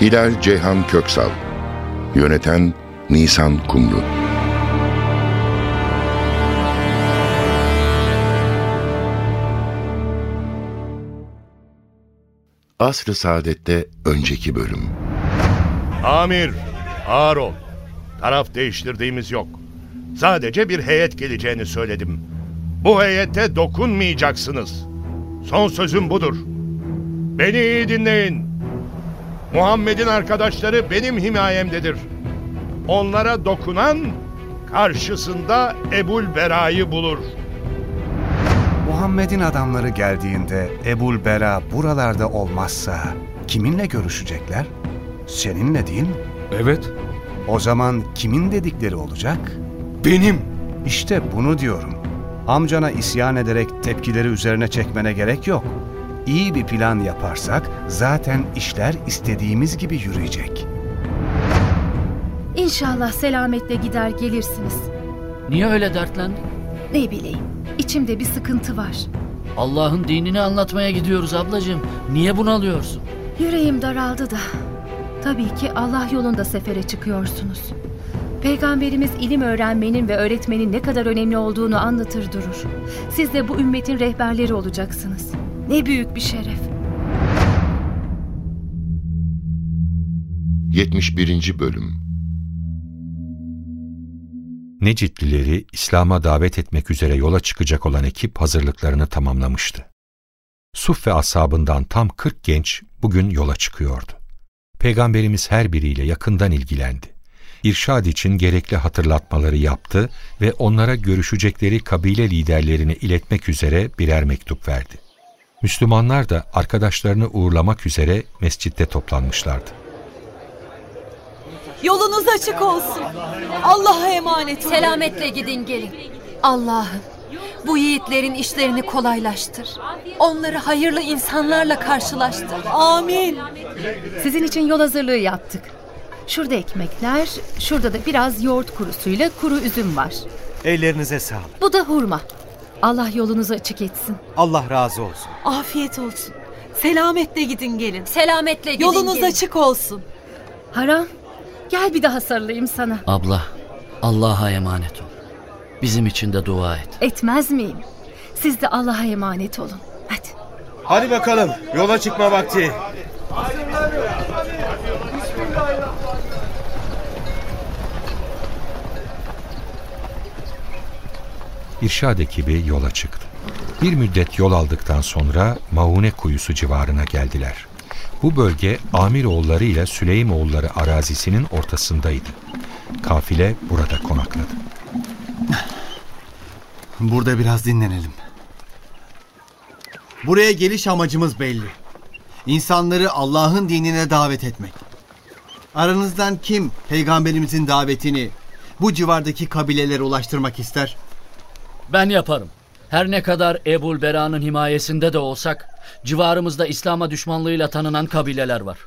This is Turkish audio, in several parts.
Hilal Ceyhan Köksal Yöneten Nisan Kumru Asr-ı Saadet'te önceki bölüm Amir, ağır ol. Taraf değiştirdiğimiz yok. Sadece bir heyet geleceğini söyledim. Bu heyete dokunmayacaksınız. Son sözüm budur. Beni iyi dinleyin. Muhammed'in arkadaşları benim himayemdedir. Onlara dokunan karşısında Ebul Bera'yı bulur. Muhammed'in adamları geldiğinde Ebul Bera buralarda olmazsa kiminle görüşecekler? Seninle değil mi? Evet, O zaman kimin dedikleri olacak? benim. İşte bunu diyorum. Amcana isyan ederek tepkileri üzerine çekmene gerek yok. İyi bir plan yaparsak zaten işler istediğimiz gibi yürüyecek. İnşallah selametle gider gelirsiniz. Niye öyle dertlendin? Ne bileyim, içimde bir sıkıntı var. Allah'ın dinini anlatmaya gidiyoruz ablacığım. Niye bunalıyorsun? Yüreğim daraldı da. Tabii ki Allah yolunda sefere çıkıyorsunuz. Peygamberimiz ilim öğrenmenin ve öğretmenin ne kadar önemli olduğunu anlatır durur. Siz de bu ümmetin rehberleri olacaksınız. Ne büyük bir şeref. 71. Bölüm Necitlileri İslam'a davet etmek üzere yola çıkacak olan ekip hazırlıklarını tamamlamıştı. Suf ve ashabından tam 40 genç bugün yola çıkıyordu. Peygamberimiz her biriyle yakından ilgilendi. İrşad için gerekli hatırlatmaları yaptı ve onlara görüşecekleri kabile liderlerini iletmek üzere birer mektup verdi. Müslümanlar da arkadaşlarını uğurlamak üzere mescitte toplanmışlardı. Yolunuz açık olsun. Allah'a emanet olun. Selametle gidin gelin. Allah'ım bu yiğitlerin işlerini kolaylaştır. Onları hayırlı insanlarla karşılaştır. Amin. Sizin için yol hazırlığı yaptık. Şurada ekmekler, şurada da biraz yoğurt kurusuyla kuru üzüm var. Ellerinize sağlık. Bu da hurma. Allah yolunuzu açık etsin. Allah razı olsun. Afiyet olsun. Selametle gidin gelin. Selametle gidin Yolunuz gelin. açık olsun. Haram, gel bir daha sarılayım sana. Abla, Allah'a emanet ol. Bizim için de dua et. Etmez miyim? Siz de Allah'a emanet olun. Hadi. Hadi bakalım yola çıkma vakti. İrşad ekibi yola çıktı. Bir müddet yol aldıktan sonra Maune kuyusu civarına geldiler. Bu bölge Amiroğulları ile Süleymoğulları arazisinin ortasındaydı. Kafile burada konakladı. Burada biraz dinlenelim. Buraya geliş amacımız belli. İnsanları Allah'ın dinine davet etmek. Aranızdan kim peygamberimizin davetini bu civardaki kabilelere ulaştırmak ister? Ben yaparım. Her ne kadar Ebul Bera'nın himayesinde de olsak, civarımızda İslam'a düşmanlığıyla tanınan kabileler var.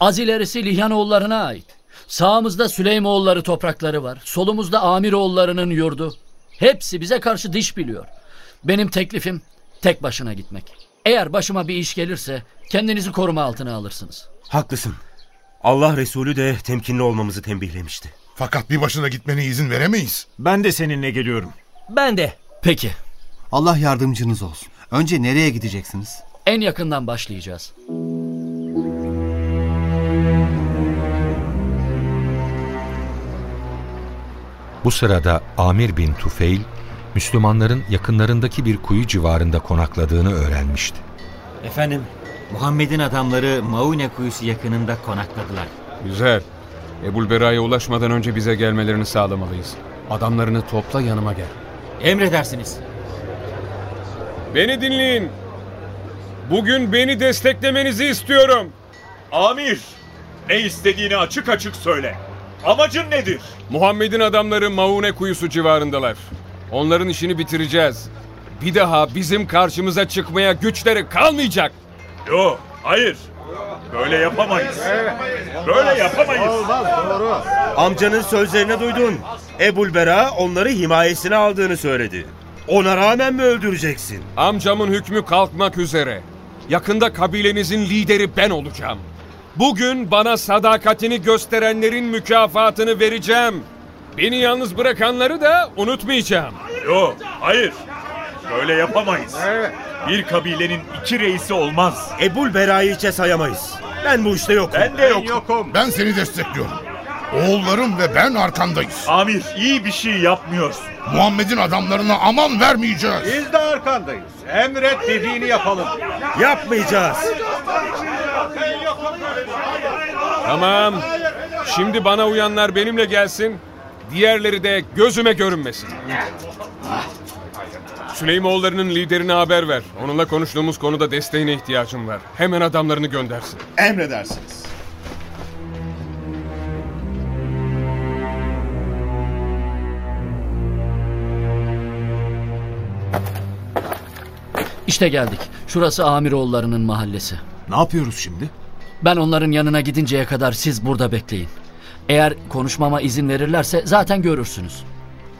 Az ilerisi Lihyanoğullarına ait. Sağımızda Süleymoğulları toprakları var. Solumuzda Amiroğullarının yurdu. Hepsi bize karşı diş biliyor. Benim teklifim tek başına gitmek. Eğer başıma bir iş gelirse kendinizi koruma altına alırsınız. Haklısın. Allah Resulü de temkinli olmamızı tembihlemişti. Fakat bir başına gitmene izin veremeyiz. Ben de seninle geliyorum. Ben de. Peki. Allah yardımcınız olsun. Önce nereye gideceksiniz? En yakından başlayacağız. Bu sırada Amir bin Tufeil, Müslümanların yakınlarındaki bir kuyu civarında konakladığını öğrenmişti. Efendim, Muhammed'in adamları Maune kuyusu yakınında konakladılar. Güzel. Ebul Bera'ya ulaşmadan önce bize gelmelerini sağlamalıyız. Adamlarını topla yanıma gel. Emredersiniz. Beni dinleyin. Bugün beni desteklemenizi istiyorum. Amir, Ne istediğini açık açık söyle. Amacın nedir? Muhammed'in adamları Maune kuyusu civarındalar. Onların işini bitireceğiz. Bir daha bizim karşımıza çıkmaya güçleri kalmayacak. Yo, hayır. Böyle yapamayız. Böyle yapamayız. Amcanın sözlerini duydun. Ebul Bera onları himayesine aldığını söyledi. Ona rağmen mi öldüreceksin? Amcamın hükmü kalkmak üzere. Yakında kabilenizin lideri ben olacağım. Bugün bana sadakatini gösterenlerin mükafatını vereceğim. Beni yalnız bırakanları da unutmayacağım. Yo, hayır. Böyle yapamayız. Bir kabilenin iki reisi olmaz. Ebul Bera'yı hiçe sayamayız. Ben bu işte yokum. Ben de yokum. Ben seni destekliyorum. Oğullarım ve ben arkandayız. Amir iyi bir şey yapmıyorsun. Muhammed'in adamlarına aman vermeyeceğiz. Biz de arkandayız. Emret dediğini yapalım. Yapmayacağız. Tamam. Şimdi bana uyanlar benimle gelsin. Diğerleri de gözüme görünmesin. Süleymoğullarının liderine haber ver. Onunla konuştuğumuz konuda desteğine ihtiyacım var. Hemen adamlarını göndersin. Emredersiniz. İşte geldik. Şurası Amiroğullarının mahallesi. Ne yapıyoruz şimdi? Ben onların yanına gidinceye kadar siz burada bekleyin. Eğer konuşmama izin verirlerse zaten görürsünüz.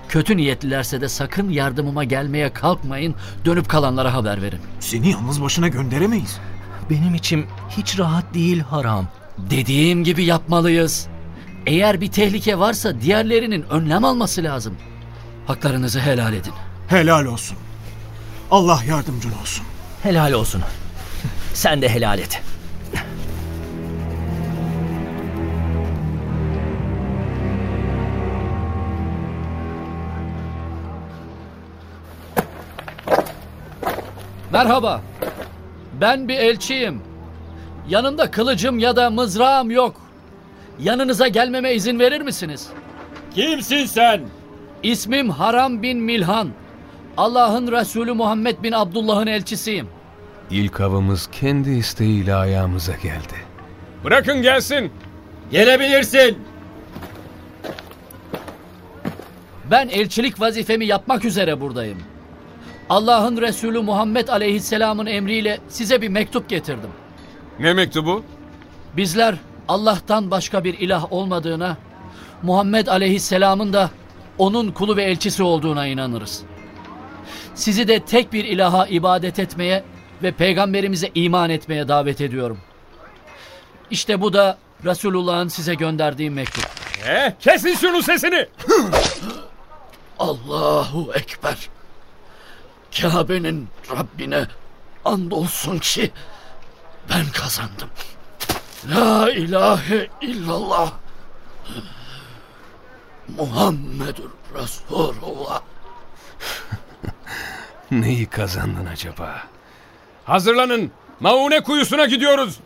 Kötü niyetlilerse de sakın yardımıma gelmeye kalkmayın. Dönüp kalanlara haber verin. Seni yalnız başına gönderemeyiz. Benim içim hiç rahat değil haram. Dediğim gibi yapmalıyız. Eğer bir tehlike varsa diğerlerinin önlem alması lazım. Haklarınızı helal edin. Helal olsun. Allah yardımcın olsun. Helal olsun. Sen de helal et. Merhaba. Ben bir elçiyim. Yanımda kılıcım ya da mızrağım yok. Yanınıza gelmeme izin verir misiniz? Kimsin sen? İsmim Haram bin Milhan. Allah'ın Resulü Muhammed bin Abdullah'ın elçisiyim. İlk avımız kendi isteğiyle ayağımıza geldi. Bırakın gelsin. Gelebilirsin. Ben elçilik vazifemi yapmak üzere buradayım. Allah'ın Resulü Muhammed Aleyhisselam'ın emriyle size bir mektup getirdim. Ne mektubu? Bizler Allah'tan başka bir ilah olmadığına, Muhammed Aleyhisselam'ın da onun kulu ve elçisi olduğuna inanırız. Sizi de tek bir ilaha ibadet etmeye ve peygamberimize iman etmeye davet ediyorum. İşte bu da Resulullah'ın size gönderdiği mektup. Eh, kesin şunun sesini. Allahu Ekber. Kabe'nin Rabbine andolsun ki ben kazandım. La ilahe illallah. Muhammedur Resulullah. Neyi kazandın acaba? Hazırlanın. Maune kuyusuna gidiyoruz.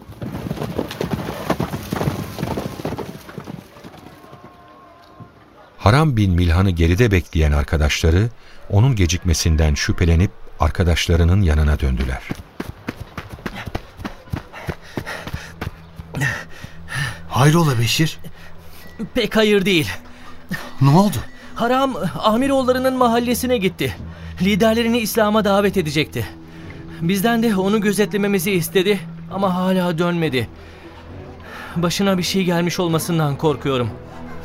Haram bin Milhan'ı geride bekleyen arkadaşları onun gecikmesinden şüphelenip arkadaşlarının yanına döndüler. Hayrola Beşir? Pek hayır değil. Ne oldu? Haram Amiroğullarının mahallesine gitti. Liderlerini İslam'a davet edecekti. Bizden de onu gözetlememizi istedi ama hala dönmedi. Başına bir şey gelmiş olmasından korkuyorum.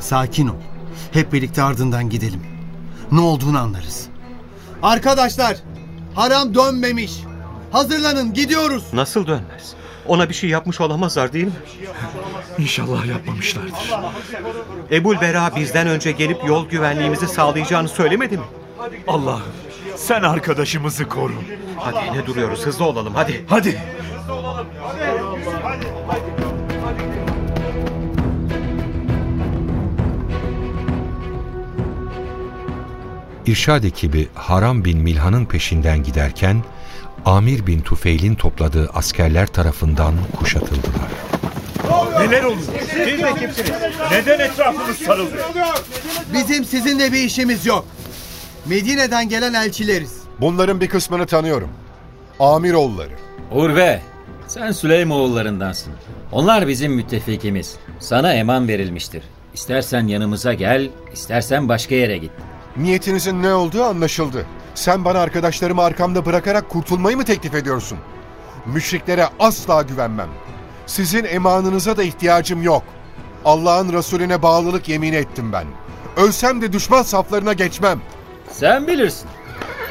Sakin ol. Hep birlikte ardından gidelim. Ne olduğunu anlarız. Arkadaşlar, haram dönmemiş. Hazırlanın, gidiyoruz. Nasıl dönmez? Ona bir şey yapmış olamazlar değil mi? İnşallah yapmamışlardır. Ebul Bera bizden önce gelip yol güvenliğimizi sağlayacağını söylemedi mi? Allah'ım sen arkadaşımızı koru. Hadi ne duruyoruz hızlı olalım hadi. Hadi. İrşad ekibi Haram bin Milhan'ın peşinden giderken Amir bin Tufeil'in topladığı askerler tarafından kuşatıldılar. Neler oluyor? Siz de kimsiniz? Neden etrafımız sarıldı? Bizim sizinle bir işimiz yok. Medine'den gelen elçileriz. Bunların bir kısmını tanıyorum. Amiroğulları. Urve, Sen Süleymoğullarındansın. Onlar bizim müttefikimiz. Sana eman verilmiştir. İstersen yanımıza gel, istersen başka yere git. Niyetinizin ne olduğu anlaşıldı. Sen bana arkadaşlarımı arkamda bırakarak kurtulmayı mı teklif ediyorsun? Müşriklere asla güvenmem. Sizin emanınıza da ihtiyacım yok. Allah'ın Resulüne bağlılık yemin ettim ben. Ölsem de düşman saflarına geçmem. Sen bilirsin.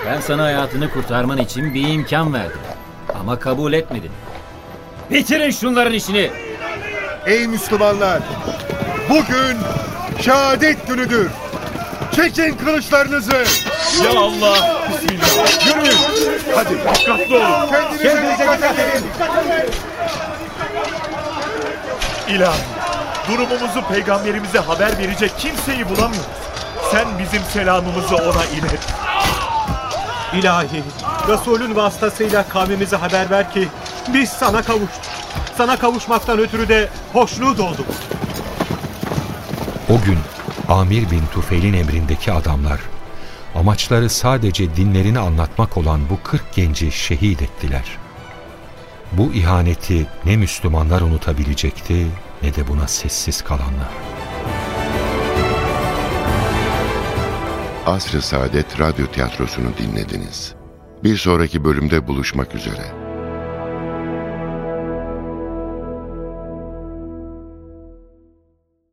Ben sana hayatını kurtarman için bir imkan verdim. Ama kabul etmedin. Bitirin şunların işini. Ey Müslümanlar! Bugün şehadet günüdür. Çekin kılıçlarınızı. Ya Allah! Bismillah! Yürüyün! Hadi dikkatli olun! Kendinize dikkat edin. İlahi, durumumuzu peygamberimize haber verecek kimseyi bulamıyoruz. Sen bizim selamımızı ona ilet. İlahi, Resulün vasıtasıyla kavmimize haber ver ki biz sana kavuştuk. Sana kavuşmaktan ötürü de hoşnut olduk. O gün Amir bin Tufeil'in emrindeki adamlar amaçları sadece dinlerini anlatmak olan bu 40 genci şehit ettiler. Bu ihaneti ne Müslümanlar unutabilecekti ne de buna sessiz kalanlar. Asr-ı Saadet Radyo Tiyatrosu'nu dinlediniz. Bir sonraki bölümde buluşmak üzere.